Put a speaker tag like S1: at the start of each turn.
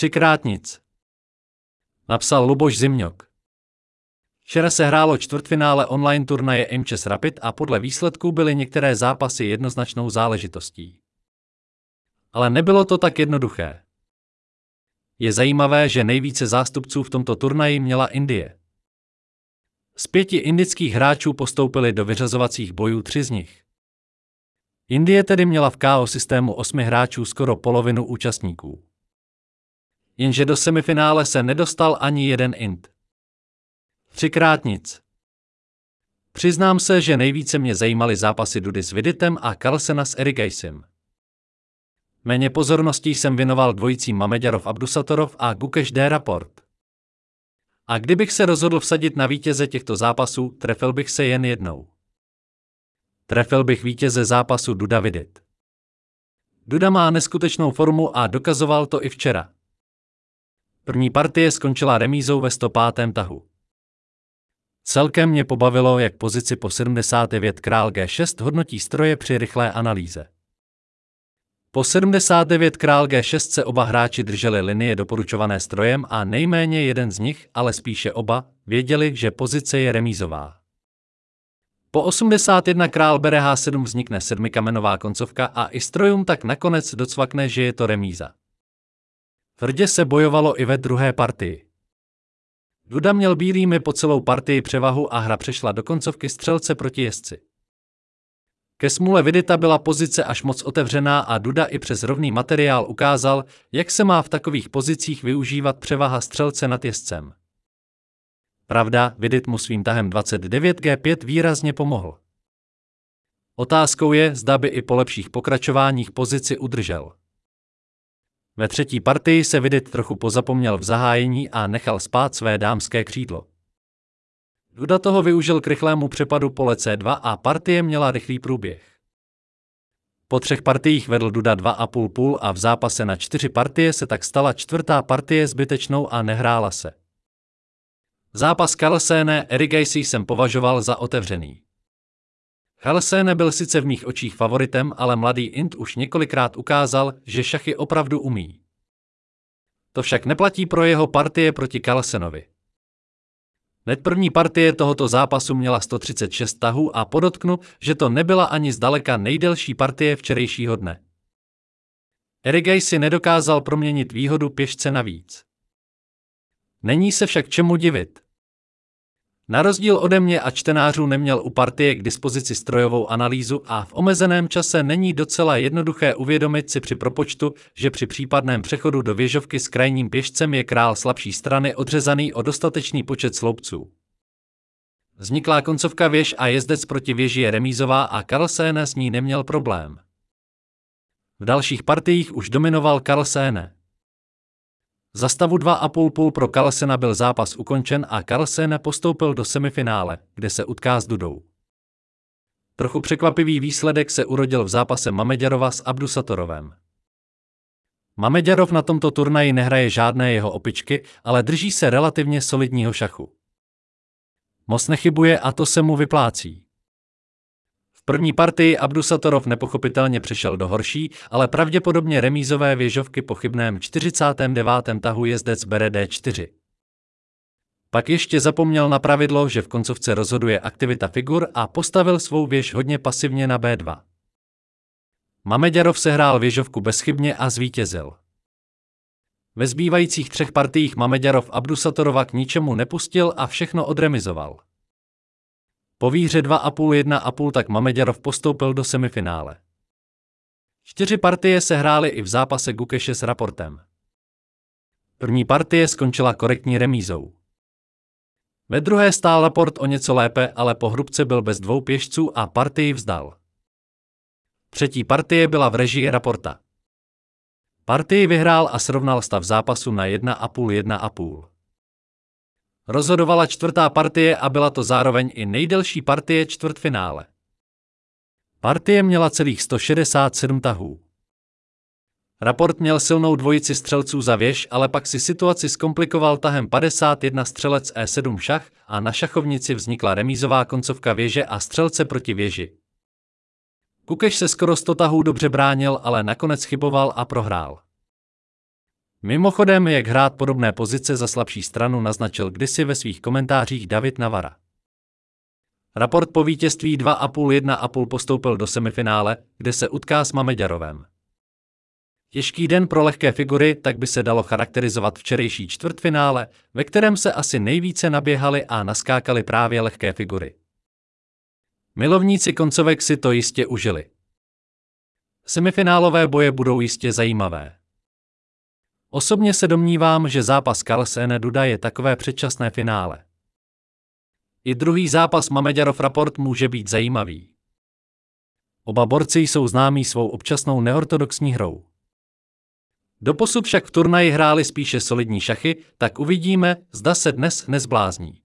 S1: Třikrát nic. Napsal Luboš Zimňok. Včera se hrálo čtvrtfinále online turnaje MČS Rapid a podle výsledků byly některé zápasy jednoznačnou záležitostí. Ale nebylo to tak jednoduché. Je zajímavé, že nejvíce zástupců v tomto turnaji měla Indie. Z pěti indických hráčů postoupili do vyřazovacích bojů tři z nich. Indie tedy měla v KO systému osmi hráčů skoro polovinu účastníků. Jenže do semifinále se nedostal ani jeden Ind. Třikrát nic. Přiznám se, že nejvíce mě zajímaly zápasy Dudy s Viditem a Carlsena s Erigejsim. Méně pozorností jsem věnoval dvojicím Mameďarov Abdusatorov a Gukeš D. Raport. A kdybych se rozhodl vsadit na vítěze těchto zápasů, trefil bych se jen jednou. Trefil bych vítěze zápasu Duda Vidit. Duda má neskutečnou formu a dokazoval to i včera. První partie skončila remízou ve 105. tahu. Celkem mě pobavilo, jak pozici po 79 král G6 hodnotí stroje při rychlé analýze. Po 79 král G6 se oba hráči drželi linie doporučované strojem a nejméně jeden z nich, ale spíše oba, věděli, že pozice je remízová. Po 81 král bere H7 vznikne sedmikamenová koncovka a i strojům tak nakonec docvakne, že je to remíza. Tvrdě se bojovalo i ve druhé partii. Duda měl bílými po celou partii převahu a hra přešla do koncovky střelce proti jezdci. Ke smule Vidita byla pozice až moc otevřená a Duda i přes rovný materiál ukázal, jak se má v takových pozicích využívat převaha střelce nad jezdcem. Pravda, Vidit mu svým tahem 29G5 výrazně pomohl. Otázkou je, zda by i po lepších pokračováních pozici udržel. Ve třetí partii se Vidit trochu pozapomněl v zahájení a nechal spát své dámské křídlo. Duda toho využil k rychlému přepadu pole C2 a partie měla rychlý průběh. Po třech partiích vedl Duda 2,5 půl a v zápase na čtyři partie se tak stala čtvrtá partie zbytečnou a nehrála se. Zápas Carlsene Erigejsi jsem považoval za otevřený. Carlsene byl sice v mých očích favoritem, ale mladý Int už několikrát ukázal, že šachy opravdu umí. To však neplatí pro jeho partie proti Carlsenovi. Hned první partie tohoto zápasu měla 136 tahů a podotknu, že to nebyla ani zdaleka nejdelší partie včerejšího dne. Erigej si nedokázal proměnit výhodu pěšce navíc. Není se však čemu divit. Na rozdíl ode mě a čtenářů neměl u partie k dispozici strojovou analýzu a v omezeném čase není docela jednoduché uvědomit si při propočtu, že při případném přechodu do věžovky s krajním pěšcem je král slabší strany odřezaný o dostatečný počet sloupců. Vzniklá koncovka věž a jezdec proti věži je remízová a Carlsene s ní neměl problém. V dalších partiích už dominoval Carlsene. Za stavu 2,5 půl pro Carlsena byl zápas ukončen a Carlsen postoupil do semifinále, kde se utká s Dudou. Trochu překvapivý výsledek se urodil v zápase Mameďarova s Abdusatorovem. Mameďarov na tomto turnaji nehraje žádné jeho opičky, ale drží se relativně solidního šachu. Moc nechybuje a to se mu vyplácí. První partii Abdusatorov nepochopitelně přešel do horší, ale pravděpodobně remízové věžovky po chybném 49. tahu jezdec bere D4. Pak ještě zapomněl na pravidlo, že v koncovce rozhoduje aktivita figur a postavil svou věž hodně pasivně na B2. Mameďarov sehrál věžovku bezchybně a zvítězil. Ve zbývajících třech partiích Mameďarov Abdusatorova k ničemu nepustil a všechno odremizoval. Po výhře 2,5-1,5 tak Mameďarov postoupil do semifinále. Čtyři partie se hrály i v zápase Gukeše s raportem. První partie skončila korektní remízou. Ve druhé stál raport o něco lépe, ale po hrubce byl bez dvou pěšců a partii vzdal. Třetí partie byla v režii raporta. Partii vyhrál a srovnal stav zápasu na 1,5-1,5. Rozhodovala čtvrtá partie a byla to zároveň i nejdelší partie čtvrtfinále. Partie měla celých 167 tahů. Raport měl silnou dvojici střelců za věž, ale pak si situaci zkomplikoval tahem 51 střelec E7 šach a na šachovnici vznikla remízová koncovka věže a střelce proti věži. Kukeš se skoro 100 tahů dobře bránil, ale nakonec chyboval a prohrál. Mimochodem, jak hrát podobné pozice za slabší stranu naznačil kdysi ve svých komentářích David Navara. Raport po vítězství 2,5-1,5 postoupil do semifinále, kde se utká s Mameďarovem. Těžký den pro lehké figury tak by se dalo charakterizovat včerejší čtvrtfinále, ve kterém se asi nejvíce naběhali a naskákali právě lehké figury. Milovníci koncovek si to jistě užili. Semifinálové boje budou jistě zajímavé. Osobně se domnívám, že zápas Carlsen Duda je takové předčasné finále. I druhý zápas Mameďarov Raport může být zajímavý. Oba borci jsou známí svou občasnou neortodoxní hrou. Doposud však v turnaji hráli spíše solidní šachy, tak uvidíme, zda se dnes nezblázní.